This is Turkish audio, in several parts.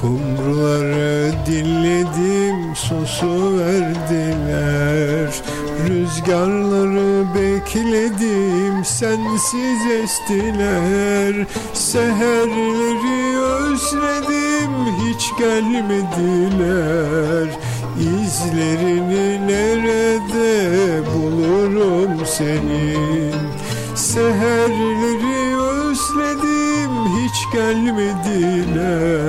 Kumruları dinledim sosu verdiler. Rüzgarları bekledim sensiz estiler. Seherleri özledim hiç gelmediler. İzlerini nerede bulurum seni hiç gelmediler.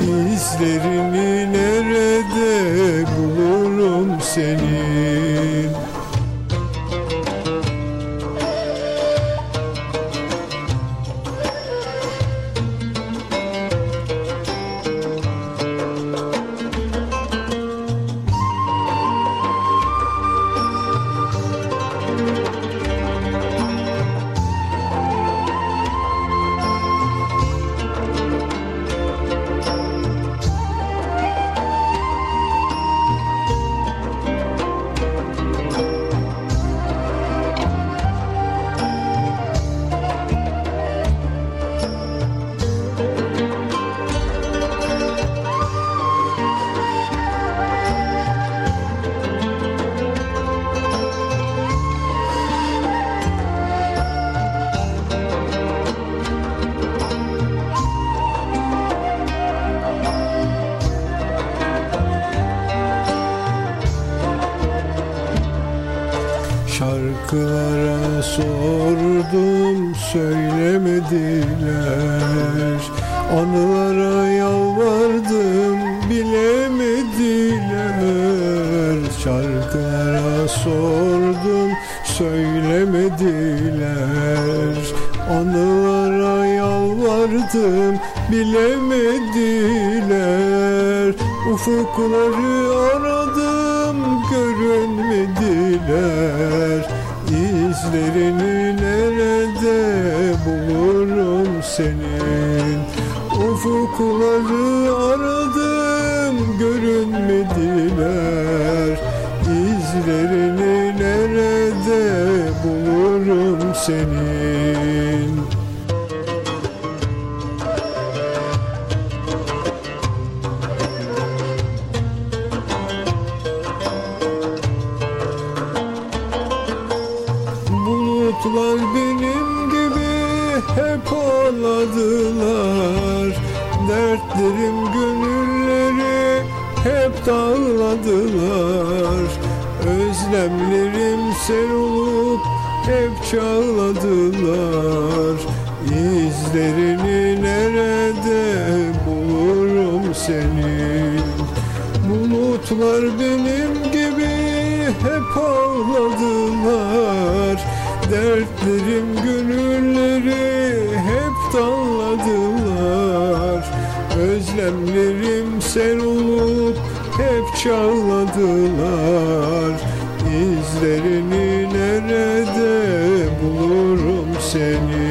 İzlerini nerede bulurum senin Şarkılara sordum söylemediler. Anılara yalvardım bilemediler. Şarkılara sordum söylemediler. Anılara yalvardım bilemediler. Ufukları aradım görünmediler İzlerini nerede bulurum senin? Ufukları aradım görünmediler. İzlerini nerede bulurum senin ağladılar Dertlerim gönülleri hep dağladılar. Özlemlerim sen olup hep çağladılar. İzlerini nerede bulurum senin? Bulutlar benim gibi hep ağladılar. Dertlerim gönülleri hep dağladılar Özlemlerim sen olup hep çağladılar İzlerini nerede bulurum seni